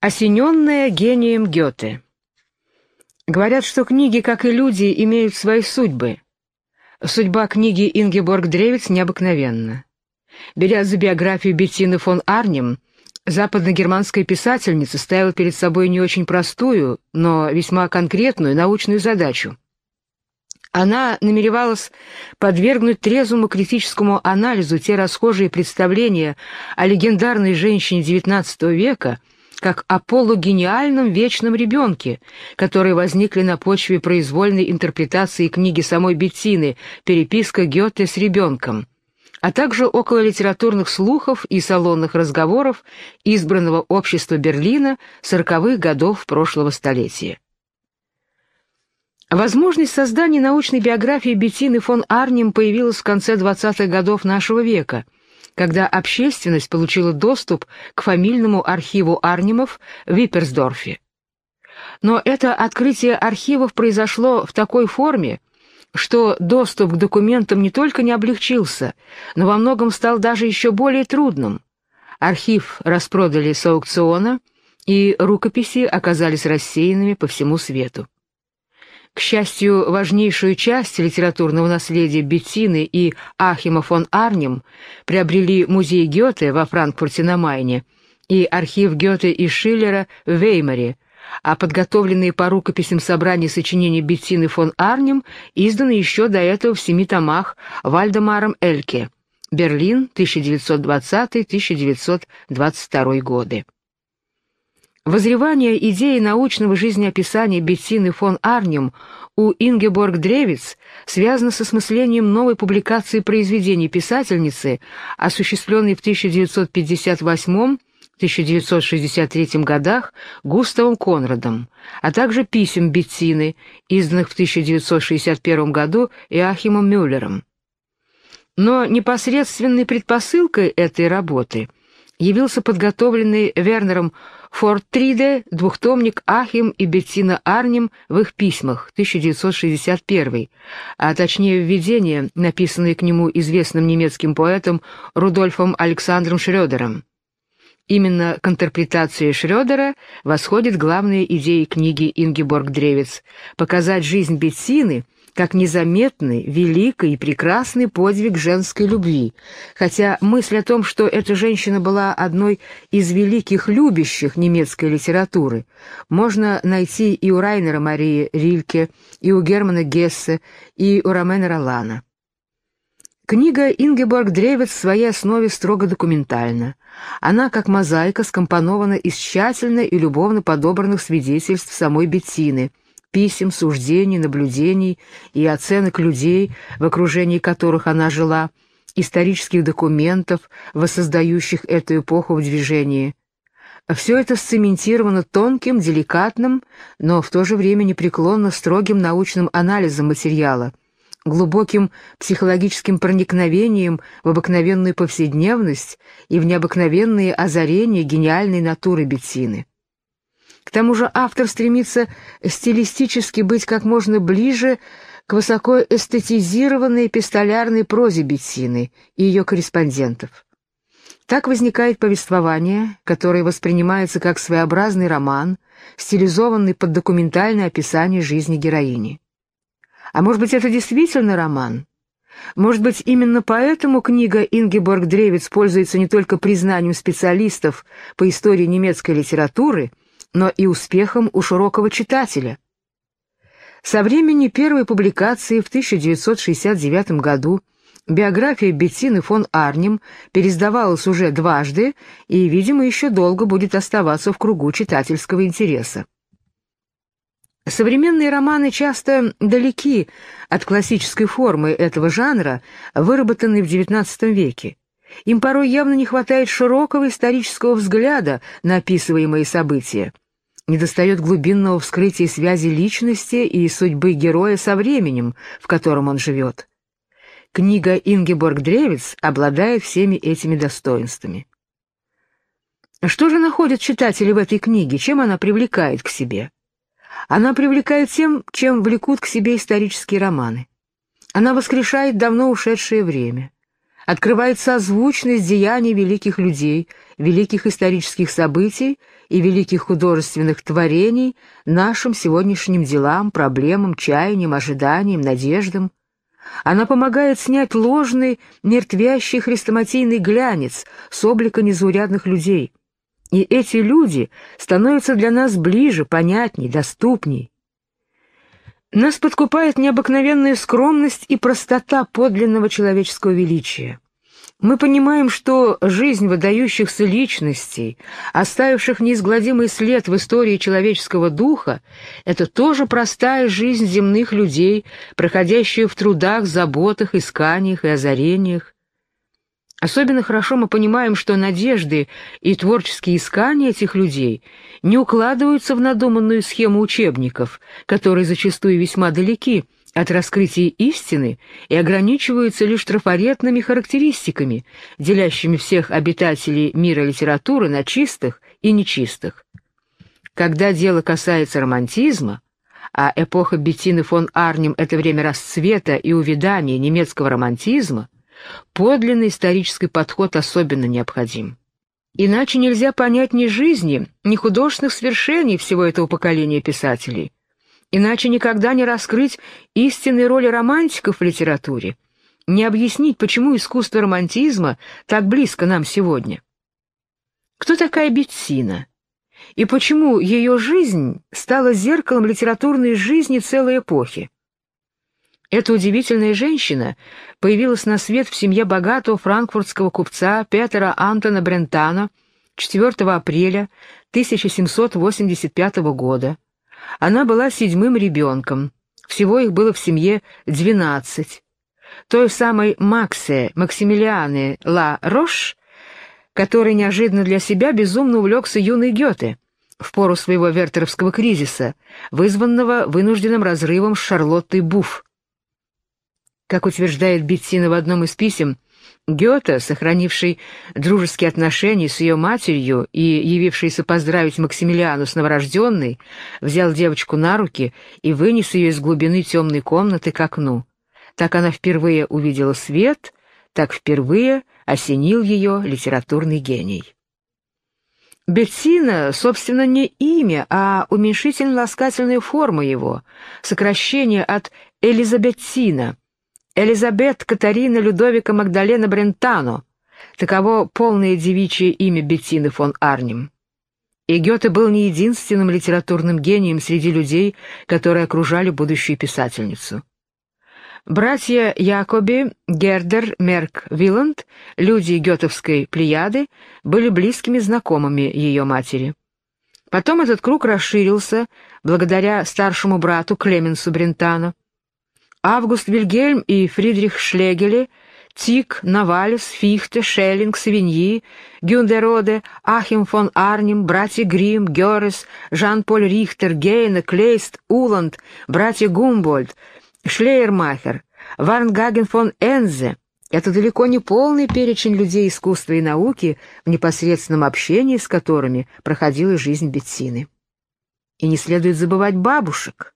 Осененная гением Гёте. Говорят, что книги, как и люди, имеют свои судьбы. Судьба книги Ингеборг Древиц необыкновенна. Беря за биографию Беттины фон Арнем, западногерманская писательница ставила перед собой не очень простую, но весьма конкретную научную задачу. Она намеревалась подвергнуть трезвому критическому анализу те расхожие представления о легендарной женщине XIX века – как о полугениальном вечном ребенке, которые возникли на почве произвольной интерпретации книги самой Беттины «Переписка Гёте с ребенком», а также около литературных слухов и салонных разговоров избранного общества Берлина сороковых годов прошлого столетия. Возможность создания научной биографии Беттины фон Арнем появилась в конце 20-х годов нашего века – когда общественность получила доступ к фамильному архиву Арнимов в Випперсдорфе. Но это открытие архивов произошло в такой форме, что доступ к документам не только не облегчился, но во многом стал даже еще более трудным. Архив распродали с аукциона, и рукописи оказались рассеянными по всему свету. К счастью, важнейшую часть литературного наследия Беттины и Ахима фон Арнем приобрели музей Гёте во Франкфурте на Майне и архив Гёте и Шиллера в Веймаре, а подготовленные по рукописям собрания сочинений Беттины фон Арнем изданы еще до этого в семи томах Вальдемаром Эльке. Берлин, 1920-1922 годы. Возревание идеи научного жизнеописания Беттины фон Арнем у Ингеборг Древиц связано с осмыслением новой публикации произведений писательницы, осуществленной в 1958-1963 годах Густавом Конрадом, а также писем Беттины, изданных в 1961 году Иоахимом Мюллером. Но непосредственной предпосылкой этой работы явился подготовленный Вернером Фортриде, двухтомник Ахим и Беттина Арнем в их письмах, 1961, а точнее введение, написанное к нему известным немецким поэтом Рудольфом Александром Шрёдером. Именно к интерпретации Шрёдера восходит главная идея книги Ингеборг Древец – показать жизнь Беттины – как незаметный, великий и прекрасный подвиг женской любви, хотя мысль о том, что эта женщина была одной из великих любящих немецкой литературы, можно найти и у Райнера Марии Рильке, и у Германа Гессе, и у Ромена Ролана. Книга Ингеборг Древец в своей основе строго документальна. Она, как мозаика, скомпонована из тщательно и любовно подобранных свидетельств самой Беттины – писем, суждений, наблюдений и оценок людей, в окружении которых она жила, исторических документов, воссоздающих эту эпоху в движении. Все это сцементировано тонким, деликатным, но в то же время непреклонно строгим научным анализом материала, глубоким психологическим проникновением в обыкновенную повседневность и в необыкновенные озарения гениальной натуры Беттины. К тому же автор стремится стилистически быть как можно ближе к высоко эстетизированной прозе Беттины и ее корреспондентов. Так возникает повествование, которое воспринимается как своеобразный роман, стилизованный под документальное описание жизни героини. А может быть, это действительно роман? Может быть, именно поэтому книга Ингеборг Древиц пользуется не только признанием специалистов по истории немецкой литературы – но и успехом у широкого читателя. Со времени первой публикации в 1969 году биография Беттины фон Арнем пересдавалась уже дважды и, видимо, еще долго будет оставаться в кругу читательского интереса. Современные романы часто далеки от классической формы этого жанра, выработанной в XIX веке. Им порой явно не хватает широкого исторического взгляда на описываемые события недостает глубинного вскрытия связи личности и судьбы героя со временем, в котором он живет. Книга Ингеборг Древиц обладает всеми этими достоинствами. Что же находят читатели в этой книге, чем она привлекает к себе? Она привлекает тем, чем влекут к себе исторические романы. Она воскрешает давно ушедшее время. Открывает созвучность деяний великих людей, великих исторических событий и великих художественных творений нашим сегодняшним делам, проблемам, чаяниям, ожиданиям, надеждам. Она помогает снять ложный, мертвящий хрестоматийный глянец с облика незаурядных людей. И эти люди становятся для нас ближе, понятней, доступней. Нас подкупает необыкновенная скромность и простота подлинного человеческого величия. Мы понимаем, что жизнь выдающихся личностей, оставивших неизгладимый след в истории человеческого духа, это тоже простая жизнь земных людей, проходящая в трудах, заботах, исканиях и озарениях. Особенно хорошо мы понимаем, что надежды и творческие искания этих людей не укладываются в надуманную схему учебников, которые зачастую весьма далеки от раскрытия истины и ограничиваются лишь трафаретными характеристиками, делящими всех обитателей мира литературы на чистых и нечистых. Когда дело касается романтизма, а эпоха Беттины фон Арнем — это время расцвета и увядания немецкого романтизма, Подлинный исторический подход особенно необходим. Иначе нельзя понять ни жизни, ни художественных свершений всего этого поколения писателей. Иначе никогда не раскрыть истинной роли романтиков в литературе, не объяснить, почему искусство романтизма так близко нам сегодня. Кто такая Беттина? И почему ее жизнь стала зеркалом литературной жизни целой эпохи? Эта удивительная женщина появилась на свет в семье богатого франкфуртского купца Петера Антона Брентана 4 апреля 1785 года. Она была седьмым ребенком, всего их было в семье 12. Той самой Максе Максимилианы Ла Рош, который неожиданно для себя безумно увлекся юный Гёте в пору своего вертеровского кризиса, вызванного вынужденным разрывом с Шарлоттой Буфф. Как утверждает Беттина в одном из писем, Гёте, сохранивший дружеские отношения с ее матерью и явившийся поздравить Максимилиану с новорожденной, взял девочку на руки и вынес ее из глубины темной комнаты к окну. Так она впервые увидела свет, так впервые осенил ее литературный гений. Беттина, собственно, не имя, а уменьшительно-ласкательная форма его, сокращение от Элизабеттина — Элизабет Катарина Людовика Магдалена Брентано. Таково полное девичье имя Беттины фон Арнем. И Гёте был не единственным литературным гением среди людей, которые окружали будущую писательницу. Братья Якоби, Гердер, Мерк, Виланд, люди гетовской плеяды, были близкими знакомыми ее матери. Потом этот круг расширился благодаря старшему брату Клеменсу Брентано. Август Вильгельм и Фридрих Шлегеле, Тик, Навалис, Фихте, Шеллинг, Савиньи, Гюндероде, Ахим фон Арнем, братья Грим, Геррес, Жан-Поль Рихтер, Гейне, Клейст, Уланд, братья Гумбольд, Шлейермахер, Варнгаген фон Энзе — это далеко не полный перечень людей искусства и науки, в непосредственном общении с которыми проходила жизнь Беттины. И не следует забывать бабушек —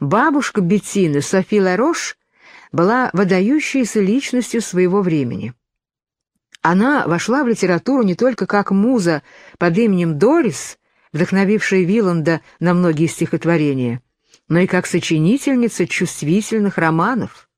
Бабушка Беттины, Софи Ларош, была выдающейся личностью своего времени. Она вошла в литературу не только как муза под именем Дорис, вдохновившая Виланда на многие стихотворения, но и как сочинительница чувствительных романов.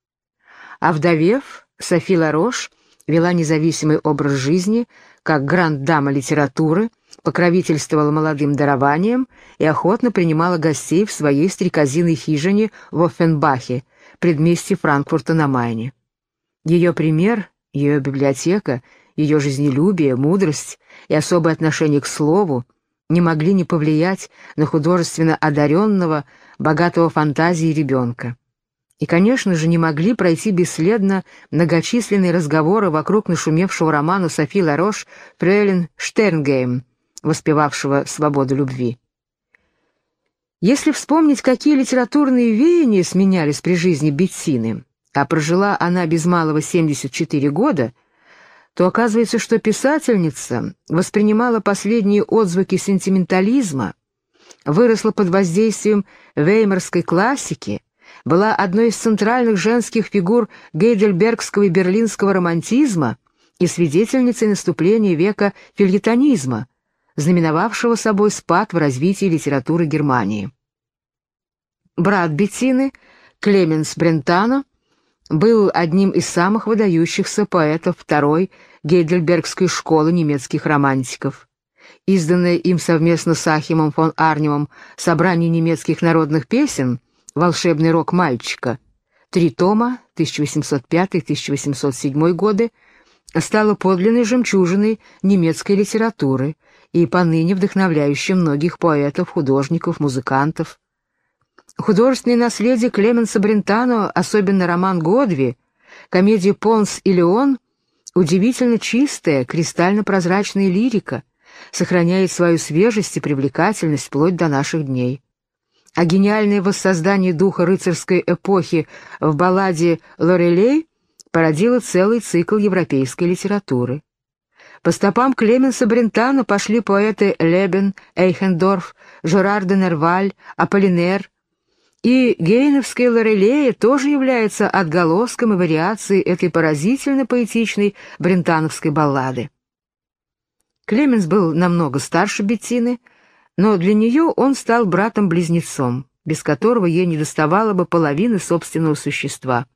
А вдовев, Софи Ларош вела независимый образ жизни, как гранд-дама литературы — покровительствовала молодым дарованием и охотно принимала гостей в своей стрекозиной хижине в Оффенбахе, предместье Франкфурта на Майне. Ее пример, ее библиотека, ее жизнелюбие, мудрость и особое отношение к слову не могли не повлиять на художественно одаренного, богатого фантазии ребенка. И, конечно же, не могли пройти бесследно многочисленные разговоры вокруг нашумевшего романа Софи Ларош «Фрейлин Штернгейм», воспевавшего свободу любви. Если вспомнить, какие литературные веяния сменялись при жизни Беттины, а прожила она без малого 74 года, то оказывается, что писательница воспринимала последние отзвуки сентиментализма, выросла под воздействием веймарской классики, была одной из центральных женских фигур гейдельбергского и берлинского романтизма и свидетельницей наступления века фильетонизма, знаменовавшего собой спад в развитии литературы Германии. Брат Беттины, Клеменс Брентано, был одним из самых выдающихся поэтов второй Гейдельбергской школы немецких романтиков. Изданное им совместно с Ахимом фон Арнемом «Собрание немецких народных песен» «Волшебный рок мальчика», три тома, 1805-1807 годы, стало подлинной жемчужиной немецкой литературы и поныне вдохновляющим многих поэтов, художников, музыкантов. Художественное наследие Клеменса Брентано, особенно роман Годви, комедия «Понс и Леон» удивительно чистая, кристально-прозрачная лирика, сохраняет свою свежесть и привлекательность вплоть до наших дней. А гениальное воссоздание духа рыцарской эпохи в балладе «Лорелей» породило целый цикл европейской литературы. По стопам Клеменса Брентано пошли поэты Лебен, Эйхендорф, Жерар де Нерваль, Аполлинер, и Гейновская Лорелея тоже является отголоском и вариацией этой поразительно поэтичной брентановской баллады. Клеменс был намного старше Беттины, но для нее он стал братом-близнецом, без которого ей не доставало бы половины собственного существа.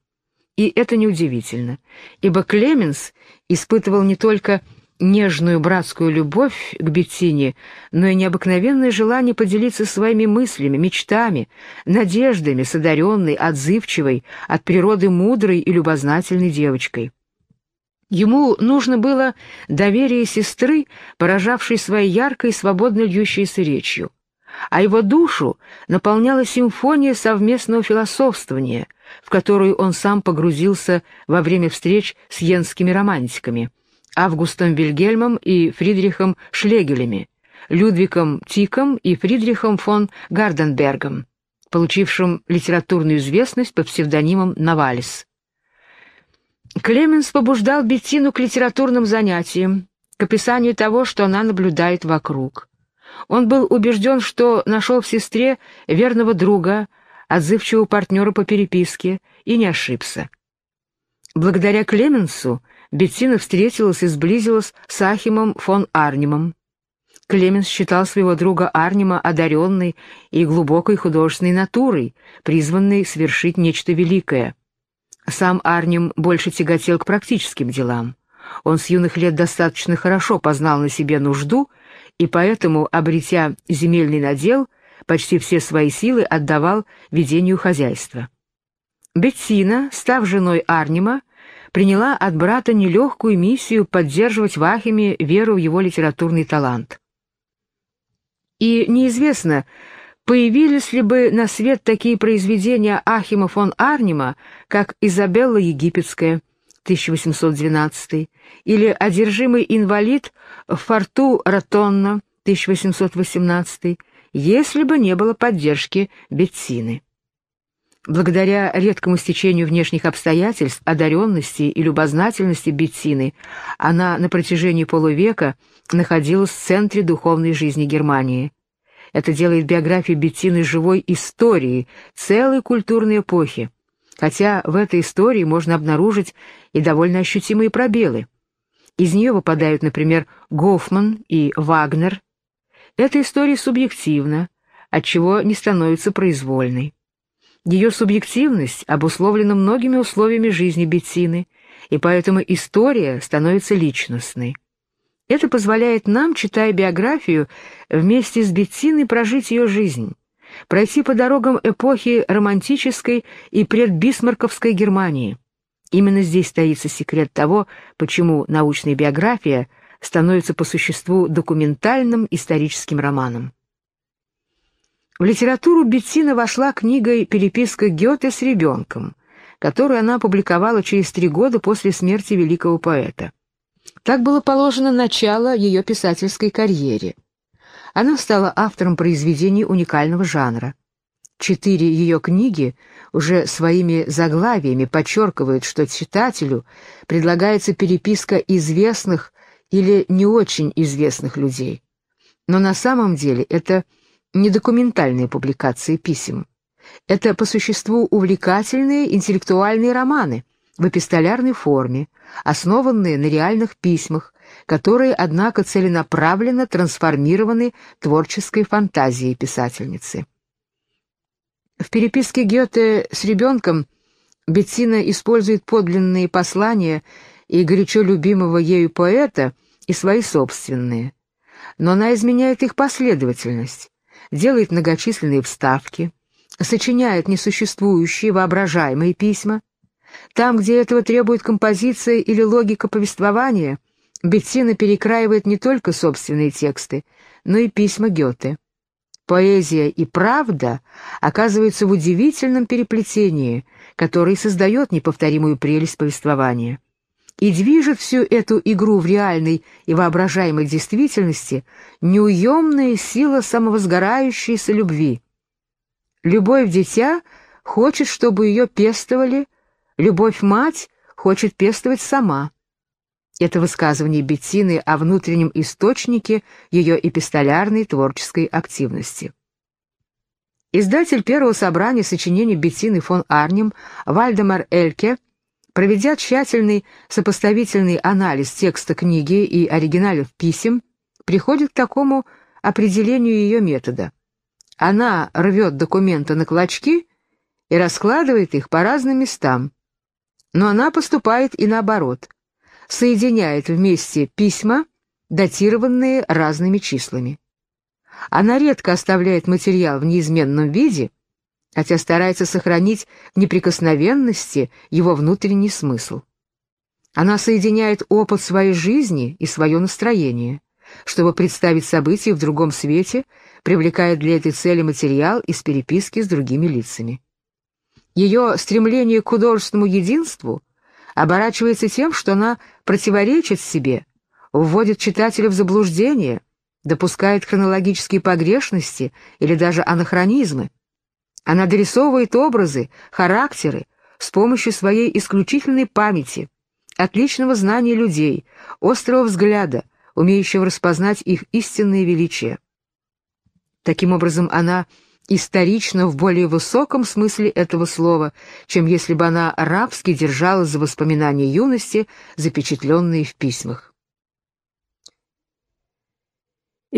И это неудивительно, ибо Клеменс испытывал не только нежную братскую любовь к Беттине, но и необыкновенное желание поделиться своими мыслями, мечтами, надеждами с одаренной, отзывчивой, от природы мудрой и любознательной девочкой. Ему нужно было доверие сестры, поражавшей своей яркой и свободно льющейся речью, а его душу наполняла симфония совместного философствования, в которую он сам погрузился во время встреч с йенскими романтиками — Августом Вильгельмом и Фридрихом Шлегелями, Людвигом Тиком и Фридрихом фон Гарденбергом, получившим литературную известность под псевдонимом Навалис. Клеменс побуждал Беттину к литературным занятиям, к описанию того, что она наблюдает вокруг. Он был убежден, что нашел в сестре верного друга, отзывчивого партнера по переписке, и не ошибся. Благодаря Клеменсу Беттина встретилась и сблизилась с Ахимом фон Арнимом. Клеменс считал своего друга Арнима одаренной и глубокой художественной натурой, призванной совершить нечто великое. Сам Арним больше тяготел к практическим делам. Он с юных лет достаточно хорошо познал на себе нужду, и поэтому, обретя земельный надел, почти все свои силы отдавал ведению хозяйства. Беттина, став женой Арнима, приняла от брата нелегкую миссию поддерживать в Ахиме веру в его литературный талант. И неизвестно, появились ли бы на свет такие произведения Ахима фон Арнима, как «Изабелла Египетская» 1812 или «Одержимый инвалид» Форту Ратонна 1818, если бы не было поддержки Беттины. Благодаря редкому стечению внешних обстоятельств, одаренности и любознательности Беттины, она на протяжении полувека находилась в центре духовной жизни Германии. Это делает биографию Беттины живой историей целой культурной эпохи, хотя в этой истории можно обнаружить и довольно ощутимые пробелы. Из нее выпадают, например, Гофман и Вагнер. Эта история субъективна, отчего не становится произвольной. Ее субъективность обусловлена многими условиями жизни Беттины, и поэтому история становится личностной. Это позволяет нам, читая биографию, вместе с Беттиной прожить ее жизнь, пройти по дорогам эпохи романтической и предбисмарковской Германии. Именно здесь стоится секрет того, почему научная биография становится по существу документальным историческим романом. В литературу Беттина вошла книгой «Переписка Гёте с ребенком», которую она опубликовала через три года после смерти великого поэта. Так было положено начало ее писательской карьере. Она стала автором произведений уникального жанра. Четыре ее книги уже своими заглавиями подчеркивают, что читателю предлагается переписка известных или не очень известных людей. Но на самом деле это не документальные публикации писем. Это по существу увлекательные интеллектуальные романы в эпистолярной форме, основанные на реальных письмах, которые, однако, целенаправленно трансформированы творческой фантазией писательницы. В переписке Гёте с ребенком Беттина использует подлинные послания и горячо любимого ею поэта и свои собственные. Но она изменяет их последовательность, делает многочисленные вставки, сочиняет несуществующие воображаемые письма. Там, где этого требует композиция или логика повествования, Беттина перекраивает не только собственные тексты, но и письма Гёте. Поэзия и правда оказываются в удивительном переплетении, которое создает неповторимую прелесть повествования. И движет всю эту игру в реальной и воображаемой действительности неуемная сила самовозгорающейся любви. Любовь дитя хочет, чтобы ее пестовали, любовь мать хочет пестовать сама. Это высказывание Беттины о внутреннем источнике ее эпистолярной творческой активности. Издатель первого собрания сочинений Беттины фон Арнем Вальдемар Эльке, проведя тщательный сопоставительный анализ текста книги и оригиналов писем, приходит к такому определению ее метода. Она рвет документы на клочки и раскладывает их по разным местам. Но она поступает и наоборот – соединяет вместе письма, датированные разными числами. Она редко оставляет материал в неизменном виде, хотя старается сохранить в неприкосновенности его внутренний смысл. Она соединяет опыт своей жизни и свое настроение, чтобы представить события в другом свете, привлекая для этой цели материал из переписки с другими лицами. Ее стремление к художественному единству оборачивается тем, что она противоречит себе, вводит читателя в заблуждение, допускает хронологические погрешности или даже анахронизмы. Она дорисовывает образы, характеры с помощью своей исключительной памяти, отличного знания людей, острого взгляда, умеющего распознать их истинное величие. Таким образом, она исторично в более высоком смысле этого слова, чем если бы она рабски держалась за воспоминания юности, запечатленные в письмах.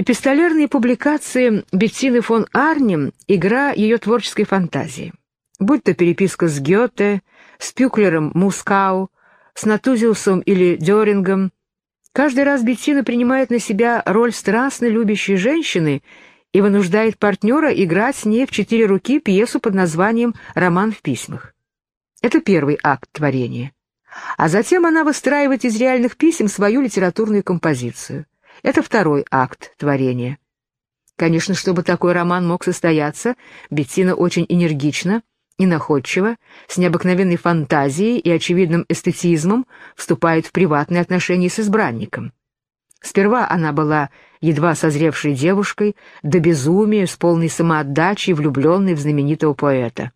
Эпистолярные публикации Беттины фон Арнем — игра ее творческой фантазии. Будь то переписка с Гёте, с Пюклером Мускау, с Натузиусом или Дёрингом, каждый раз Беттина принимает на себя роль страстно любящей женщины — и вынуждает партнера играть с ней в четыре руки пьесу под названием «Роман в письмах». Это первый акт творения. А затем она выстраивает из реальных писем свою литературную композицию. Это второй акт творения. Конечно, чтобы такой роман мог состояться, Беттина очень энергично и находчиво, с необыкновенной фантазией и очевидным эстетизмом вступает в приватные отношения с избранником. Сперва она была едва созревшей девушкой, до безумия, с полной самоотдачей, влюбленной в знаменитого поэта.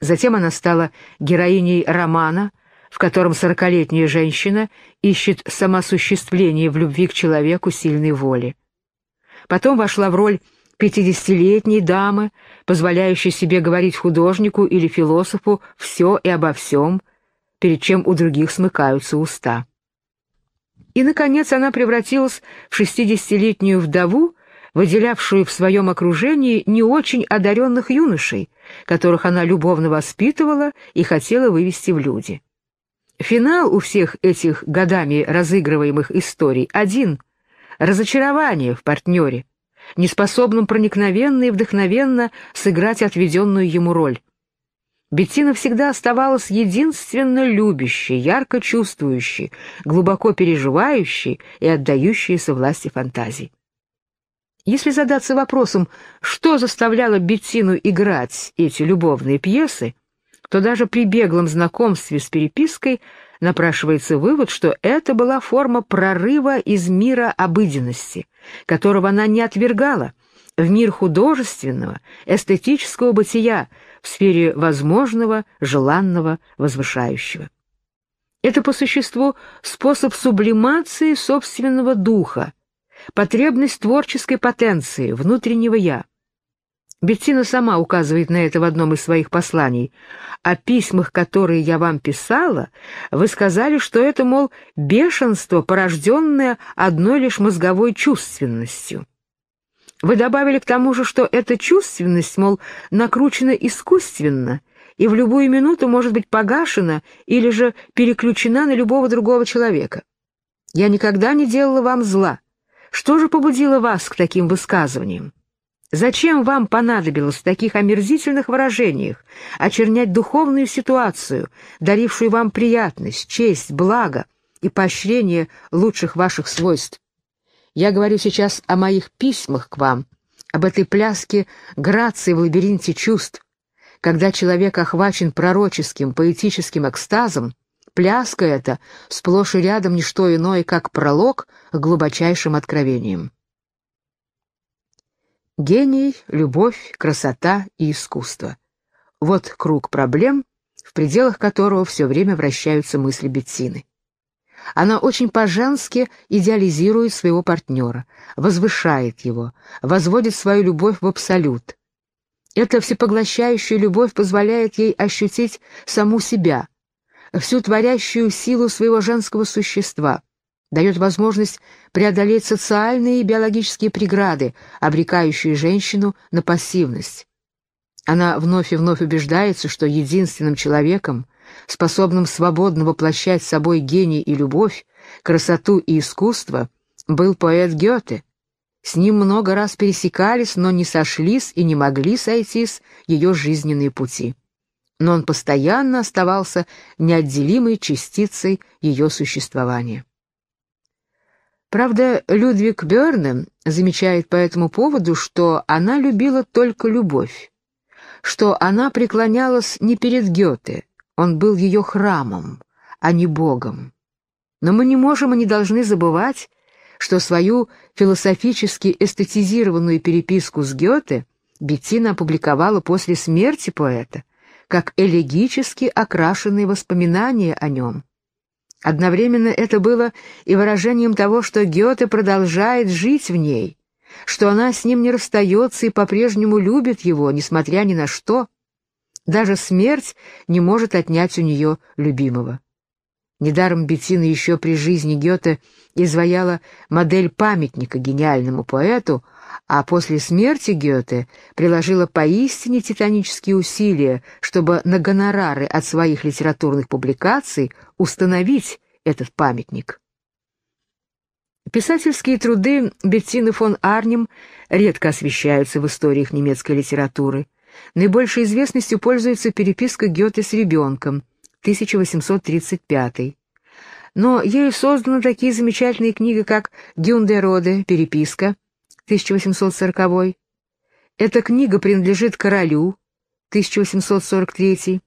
Затем она стала героиней романа, в котором сорокалетняя женщина ищет самосуществление в любви к человеку сильной воли. Потом вошла в роль пятидесятилетней дамы, позволяющей себе говорить художнику или философу все и обо всем, перед чем у других смыкаются уста. И, наконец, она превратилась в шестидесятилетнюю вдову, выделявшую в своем окружении не очень одаренных юношей, которых она любовно воспитывала и хотела вывести в люди. Финал у всех этих годами разыгрываемых историй один — разочарование в партнере, неспособном проникновенно и вдохновенно сыграть отведенную ему роль. Беттина всегда оставалась единственно любящей, ярко чувствующей, глубоко переживающей и отдающейся власти фантазий. Если задаться вопросом, что заставляло Беттину играть эти любовные пьесы, то даже при беглом знакомстве с перепиской напрашивается вывод, что это была форма прорыва из мира обыденности, которого она не отвергала, в мир художественного, эстетического бытия, в сфере возможного, желанного, возвышающего. Это по существу способ сублимации собственного духа, потребность творческой потенции, внутреннего «я». Беттина сама указывает на это в одном из своих посланий. О письмах, которые я вам писала, вы сказали, что это, мол, бешенство, порожденное одной лишь мозговой чувственностью. Вы добавили к тому же, что эта чувственность, мол, накручена искусственно и в любую минуту может быть погашена или же переключена на любого другого человека. Я никогда не делала вам зла. Что же побудило вас к таким высказываниям? Зачем вам понадобилось в таких омерзительных выражениях очернять духовную ситуацию, дарившую вам приятность, честь, благо и поощрение лучших ваших свойств? Я говорю сейчас о моих письмах к вам, об этой пляске грации в лабиринте чувств. Когда человек охвачен пророческим, поэтическим экстазом, пляска эта сплошь и рядом не что иное, как пролог к глубочайшим откровениям. Гений, любовь, красота и искусство. Вот круг проблем, в пределах которого все время вращаются мысли Беттины. Она очень по-женски идеализирует своего партнера, возвышает его, возводит свою любовь в абсолют. Эта всепоглощающая любовь позволяет ей ощутить саму себя, всю творящую силу своего женского существа, дает возможность преодолеть социальные и биологические преграды, обрекающие женщину на пассивность. Она вновь и вновь убеждается, что единственным человеком, способным свободно воплощать собой гений и любовь, красоту и искусство, был поэт Гёте. С ним много раз пересекались, но не сошлись и не могли сойтись ее жизненные пути. Но он постоянно оставался неотделимой частицей ее существования. Правда, Людвиг Бёрне замечает по этому поводу, что она любила только любовь, что она преклонялась не перед Гёте, он был ее храмом, а не богом. Но мы не можем и не должны забывать, что свою философически эстетизированную переписку с Гёте Беттина опубликовала после смерти поэта, как элегически окрашенные воспоминания о нем. Одновременно это было и выражением того, что Гёте продолжает жить в ней, что она с ним не расстается и по-прежнему любит его, несмотря ни на что. Даже смерть не может отнять у нее любимого. Недаром Беттина еще при жизни Гёте изваяла модель памятника гениальному поэту, а после смерти Гёте приложила поистине титанические усилия, чтобы на гонорары от своих литературных публикаций установить этот памятник. Писательские труды Беттины фон Арнем редко освещаются в историях немецкой литературы. Наибольшей известностью пользуется переписка Гёте с ребенком, 1835 но ею созданы такие замечательные книги, как «Гюндероде. Переписка», 1840. Эта книга принадлежит королю, 1843.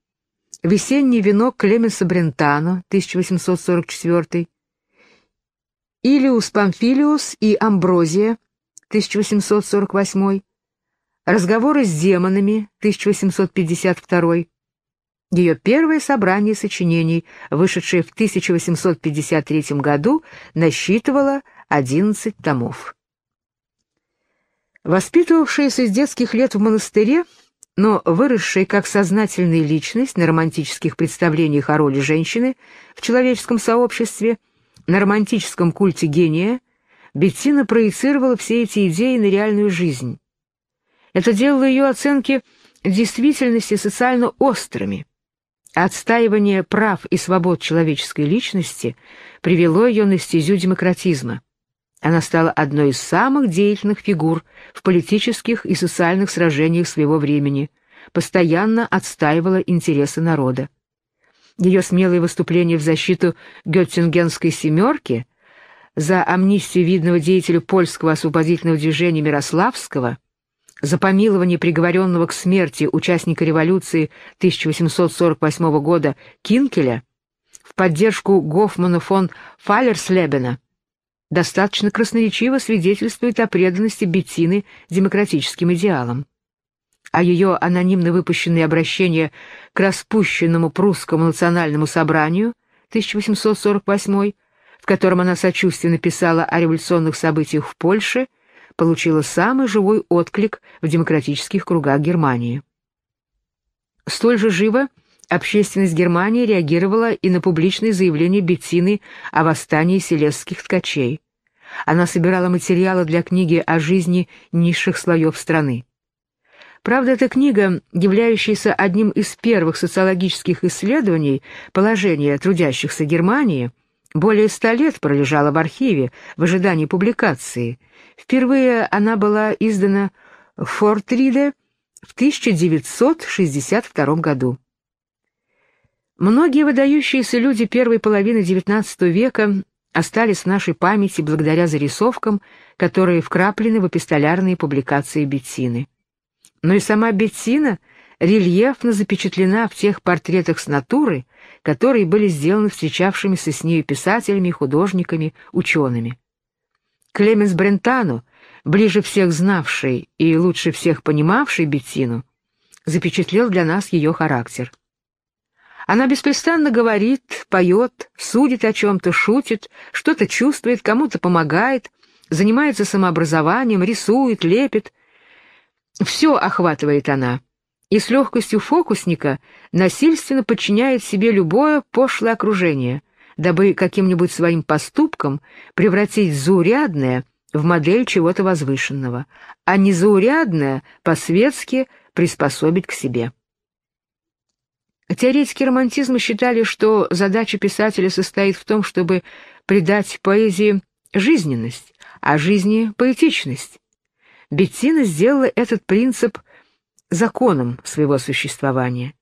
«Весенний венок Клеменса Брентано», 1844. Илиус Памфилиус и Амброзия, 1848. Разговоры с демонами, 1852. Ее первое собрание сочинений, вышедшее в 1853 году, насчитывало 11 томов. Воспитывавшаяся с детских лет в монастыре, но выросшая как сознательная личность на романтических представлениях о роли женщины в человеческом сообществе, на романтическом культе гения, Беттина проецировала все эти идеи на реальную жизнь. Это делало ее оценки действительности социально острыми. Отстаивание прав и свобод человеческой личности привело ее на стезю демократизма. Она стала одной из самых деятельных фигур в политических и социальных сражениях своего времени, постоянно отстаивала интересы народа. Ее смелые выступления в защиту Геттингенской «семерки», за амнистию видного деятеля польского освободительного движения Мирославского, за помилование приговоренного к смерти участника революции 1848 года Кинкеля, в поддержку Гофмана фон Фалерслебена, достаточно красноречиво свидетельствует о преданности Беттины демократическим идеалам. А ее анонимно выпущенные обращения к распущенному прусскому национальному собранию 1848, в котором она сочувственно писала о революционных событиях в Польше, получила самый живой отклик в демократических кругах Германии. Столь же живо общественность Германии реагировала и на публичные заявления Беттины о восстании селезских ткачей. Она собирала материалы для книги о жизни низших слоев страны. Правда, эта книга, являющаяся одним из первых социологических исследований положения трудящихся Германии, более ста лет пролежала в архиве в ожидании публикации. Впервые она была издана в Фортриде в 1962 году. Многие выдающиеся люди первой половины XIX века остались в нашей памяти благодаря зарисовкам, которые вкраплены в эпистолярные публикации Беттины. Но и сама Беттина рельефно запечатлена в тех портретах с натуры, которые были сделаны встречавшимися с нею писателями, художниками, учеными. Клеменс Брентано, ближе всех знавший и лучше всех понимавший Беттину, запечатлел для нас ее характер. Она беспрестанно говорит, поет, судит о чем-то, шутит, что-то чувствует, кому-то помогает, занимается самообразованием, рисует, лепит. Все охватывает она, и с легкостью фокусника насильственно подчиняет себе любое пошлое окружение, дабы каким-нибудь своим поступком превратить заурядное в модель чего-то возвышенного, а незаурядное по-светски приспособить к себе. Теоретики романтизма считали, что задача писателя состоит в том, чтобы придать поэзии жизненность, а жизни — поэтичность. Беттина сделала этот принцип законом своего существования.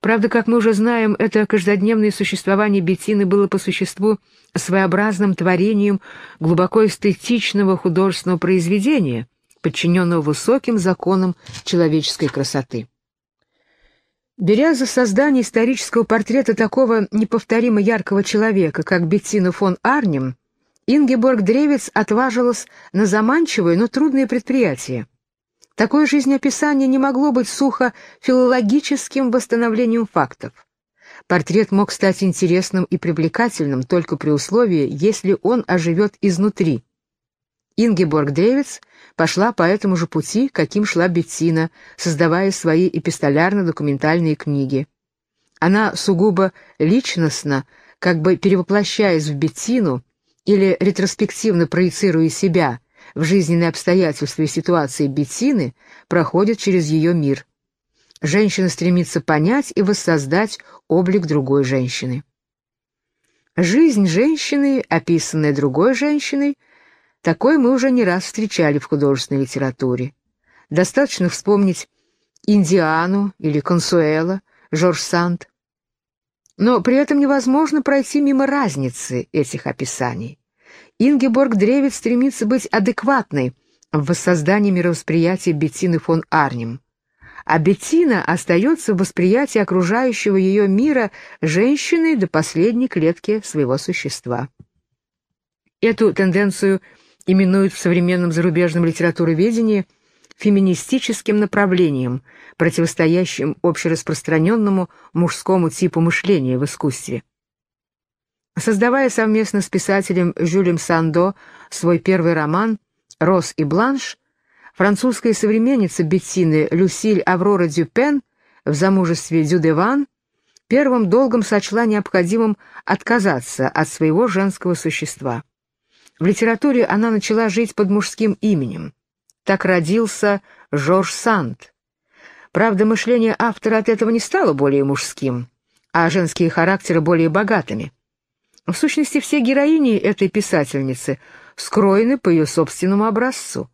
Правда, как мы уже знаем, это каждодневное существование Беттины было по существу своеобразным творением глубоко эстетичного художественного произведения, подчиненного высоким законам человеческой красоты. Беря за создание исторического портрета такого неповторимо яркого человека, как Беттина фон Арнем, Ингеборг Древец отважилась на заманчивое, но трудное предприятие. Такое жизнеописание не могло быть сухо филологическим восстановлением фактов. Портрет мог стать интересным и привлекательным только при условии, если он оживет изнутри. Ингеборг Древец пошла по этому же пути, каким шла Беттина, создавая свои эпистолярно-документальные книги. Она сугубо личностно, как бы перевоплощаясь в Беттину или ретроспективно проецируя себя в жизненные обстоятельства и ситуации Беттины, проходит через ее мир. Женщина стремится понять и воссоздать облик другой женщины. Жизнь женщины, описанная другой женщиной, Такое мы уже не раз встречали в художественной литературе. Достаточно вспомнить Индиану или Консуэла, Жорж Санд. Но при этом невозможно пройти мимо разницы этих описаний. Ингеборг Древит стремится быть адекватной в воссоздании мировосприятия Беттины фон Арнем. А Беттина остается в восприятии окружающего ее мира женщиной до последней клетки своего существа. Эту тенденцию – именуют в современном зарубежном литературоведении феминистическим направлением, противостоящим общераспространенному мужскому типу мышления в искусстве. Создавая совместно с писателем Жюлем Сандо свой первый роман «Рос и Бланш», французская современница Беттины Люсиль Аврора Дюпен в замужестве Дюдеван первым долгом сочла необходимым отказаться от своего женского существа. В литературе она начала жить под мужским именем. Так родился Жорж Санд. Правда, мышление автора от этого не стало более мужским, а женские характеры более богатыми. В сущности, все героини этой писательницы скроены по ее собственному образцу.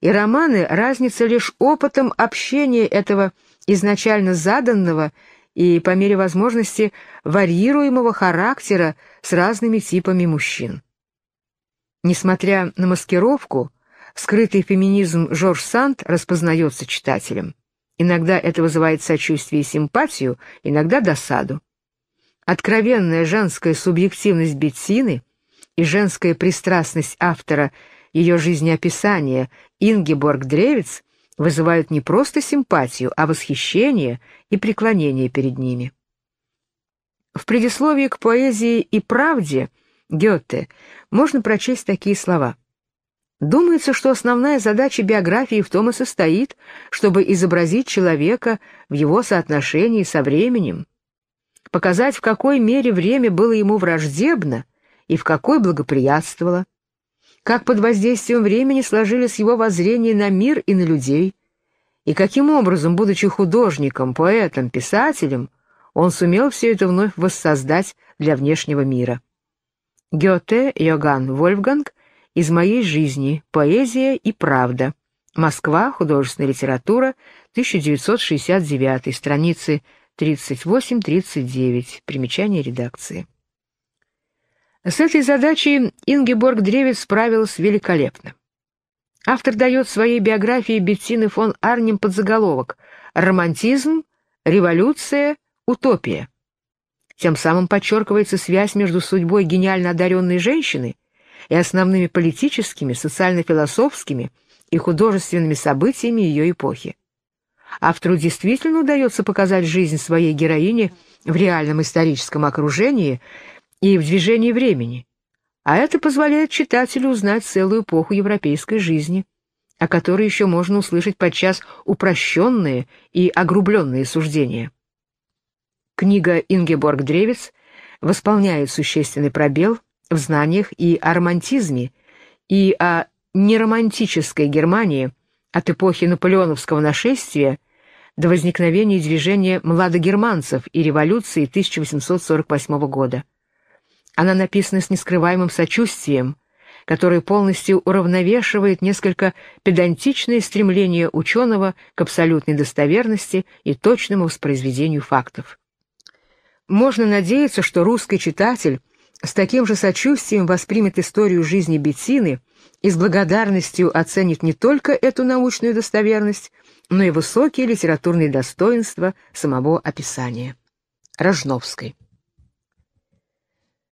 И романы — разница лишь опытом общения этого изначально заданного и, по мере возможности, варьируемого характера с разными типами мужчин. Несмотря на маскировку, скрытый феминизм Жорж Санд распознается читателем. Иногда это вызывает сочувствие и симпатию, иногда досаду. Откровенная женская субъективность Беттины и женская пристрастность автора ее жизнеописания Ингеборг Древец вызывают не просто симпатию, а восхищение и преклонение перед ними. В предисловии к поэзии и правде – Гёте можно прочесть такие слова. Думается, что основная задача биографии в том и состоит, чтобы изобразить человека в его соотношении со временем, показать, в какой мере время было ему враждебно и в какой благоприятствовало, как под воздействием времени сложились его воззрения на мир и на людей, и каким образом, будучи художником, поэтом, писателем, он сумел все это вновь воссоздать для внешнего мира. Гёте Йоган Вольфганг из моей жизни. Поэзия и правда. Москва. Художественная литература. 1969. Страницы 38-39. Примечание редакции. С этой задачей Ингеборг Древец справилась великолепно. Автор дает своей биографии Беттины фон Арнем подзаголовок «Романтизм, революция, утопия». Тем самым подчеркивается связь между судьбой гениально одаренной женщины и основными политическими, социально-философскими и художественными событиями ее эпохи. Автору действительно удается показать жизнь своей героини в реальном историческом окружении и в движении времени, а это позволяет читателю узнать целую эпоху европейской жизни, о которой еще можно услышать подчас упрощенные и огрубленные суждения. Книга Ингеборг Древец восполняет существенный пробел – в знаниях и о романтизме, и о неромантической Германии от эпохи наполеоновского нашествия до возникновения движения младогерманцев и революции 1848 года. Она написана с нескрываемым сочувствием, которое полностью уравновешивает несколько педантичное стремление ученого к абсолютной достоверности и точному воспроизведению фактов. Можно надеяться, что русский читатель с таким же сочувствием воспримет историю жизни Беттины и с благодарностью оценит не только эту научную достоверность, но и высокие литературные достоинства самого описания. Рожновской.